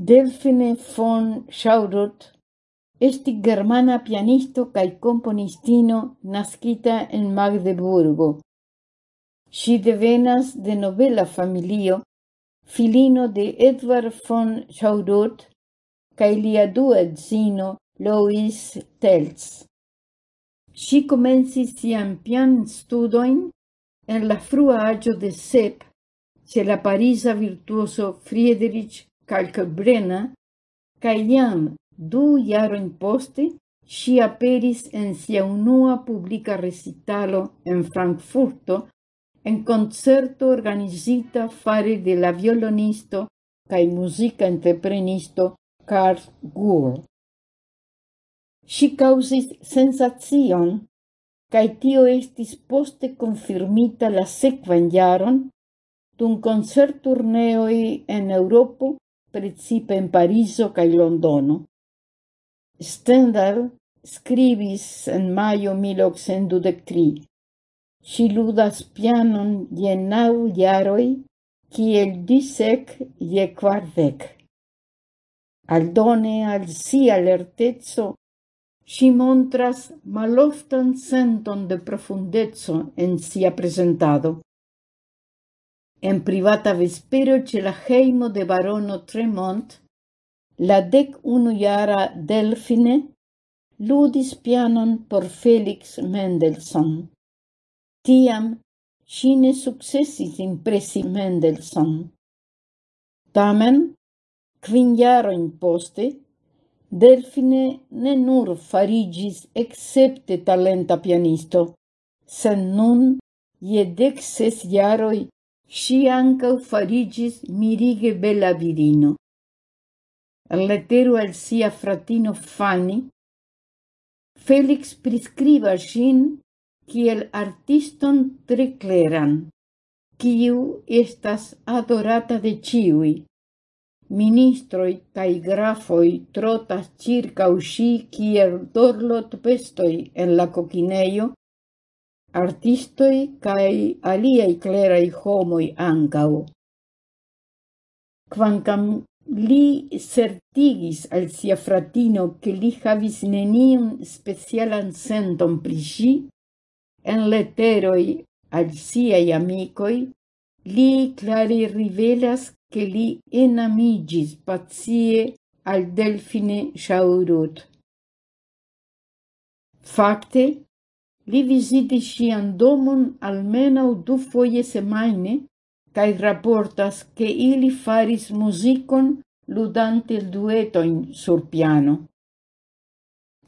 Delfine von Schaudot esti germana pianisto cae componistino nascita en Magdeburgo. Si devenas de nobela familio, filino de Edward von Schaudot cae lia dua zino Louis Telz. Si comencis sian pian studoin en la frua agio de Sepp, se la Parisa virtuoso Friedrich Kalkbrena, kaj jam du jarojn poste si aperis en sia unua publica recitalo en Frankfurto en concerto organizita fare de la violonisto cae musica entreprenisto Karl Gull. Si causis sensacion cae tio estis poste confirmita la sekvan jaron dum concerturneoi en Europo principe en Pariso cae Londono. Stendhal scribis en maio 1823. Si ludas pianon je nau jaroj kiel disec je quardec. Aldone al sia lertezzo si montras maloftan senton de profundezzo en sia presentado. En privata vespero ce la heimo de barono Tremont, la dec unu jara Delfine ludis pianon por Felix Mendelssohn. Tiam si ne successis impresi Mendelssohn. Tamen, kvin poste, Delfine ne nur farigis excepte talenta pianisto, sen nun je dec ses jaroi, si ancau farigis mirige bella virino. Letero al sia fratino Fanni, Felix prescriva sin kiel artiston tre cleran, kiu estas adorata de ciui. Ministroi cae grafoi trotas circa usci kiel dorlot pestoi en la coquineio, artistoi cae aliaj clerai homoi ankaŭ. Quancam li certigis al sia fratino che li havis nenium specialan senton pri ŝi, en letteroi al siai amicoi, li clari rivelas che li enamigis pazie al delfine Shaurut. Fakte, Li visiti sian domon almenau du foie semaine, cae raportas, che ili faris musicon ludante duetoin sur piano.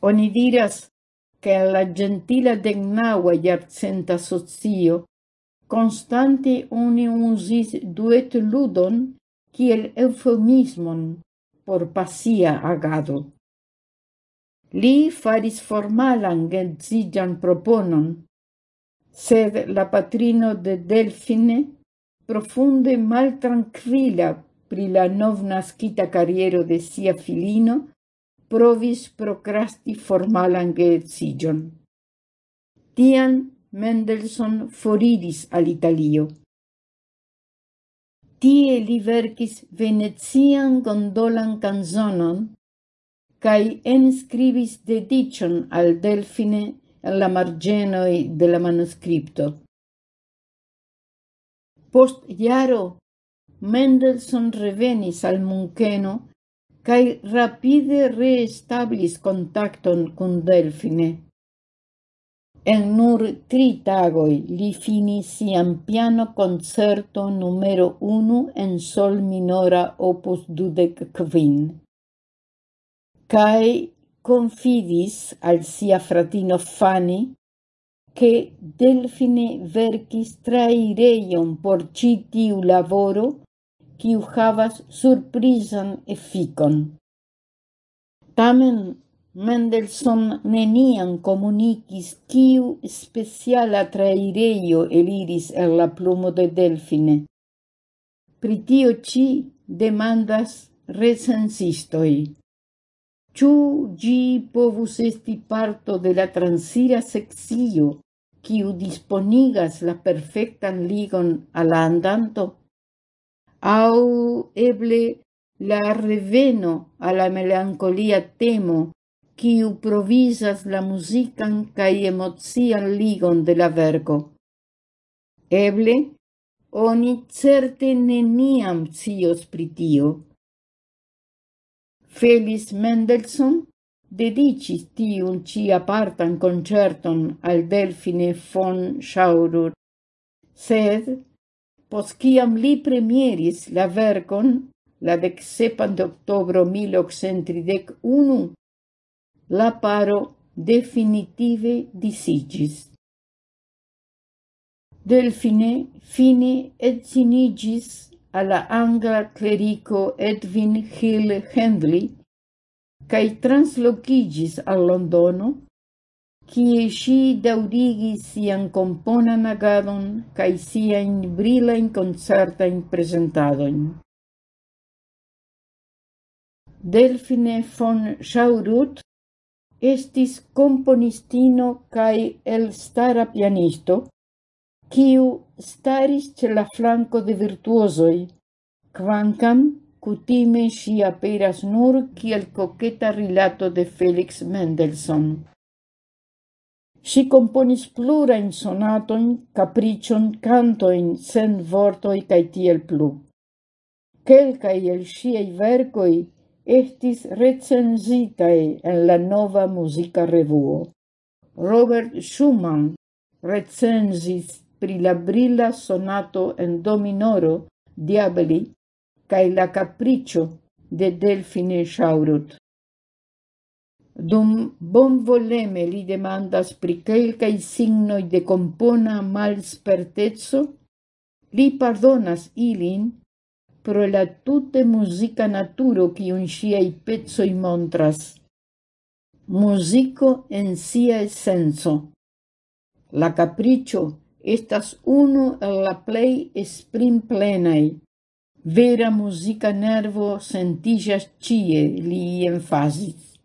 Oni diras, che la gentila degnaua iarcenta sozio constante oni usis duet ludon kiel eufemismon por pasia agado. Li faris formalan geedziĝan proponon, sed la patrino de Delfine, profunde maltranquila pri la novnaskita kariero de sia filino, provis procrasti formalan geedziĝon. Tian Mendelssohn foridis al Italio. Tie li verkis venecian gondolan canzonon, cae enscribis dedicion al Delfine la margenoi de la manuscripto. Post iaro, Mendelssohn revenis al Muncheno cae rapide reestablis contacton cun Delfine. En nur tri tagoi li finis sian piano concerto numero unu en sol minora opus dudec quin cae confidis al sia fratino Fanny che Delfine verkis traireion por citiu lavoro laboro, havas surprizan efficon. Tamen Mendelssohn nenian comunicis quiu speciala traireio eliris el la plumo de Delfine. Pritio ci demandas recensistoi. Ciu gi povus esti parto de la transira sexio, quiu disponigas la perfectan ligon al andanto? Au eble la reveno a la melancolia temo, quiu provisas la musican cae emozian ligon de la vergo? Eble, oni certe neniam cios pritio, Felis Mendelssohn dedicis tiun ci apartan concerton al Delfine von Schaurur, sed, pos ciam li premieris la vergon la decsepan de octobro 1831, la paro definitive disigis. Delfine fine et sinigis alla angla clerico Edwin Hill Hendley cae translocigis al Londono, cie si daurigis sian componan agadon cae sian brilain concertain presentadoin. Delfine von Schaurut estis componistino cae elstara pianisto, quiu staris ce la flanco de virtuosoi, quancam cutime si aperas nur kiel coqueta rilato de Felix Mendelssohn. Si componis plura in sonatojn, capricion, cantoin, sen vortoi cae tiel plu. Quelcae el siei vercoi estis recenzitaj en la nova musica revuo. Robert Schumann recenzis pri la brilla sonato en do minoro Diabeli kaj la capriccio de Delfine Schaurut. Dum bonvoleme li demandas pri kelkaj signoj de compona mal spertezzo li pardonas ilin pro la tute musica naturo kiun ŝiaj pecoj montras. musico en sia essenso. La capriccio estas uno el la plei esprim plenai. Vera musica nervo sentiĝas cie li enfasis.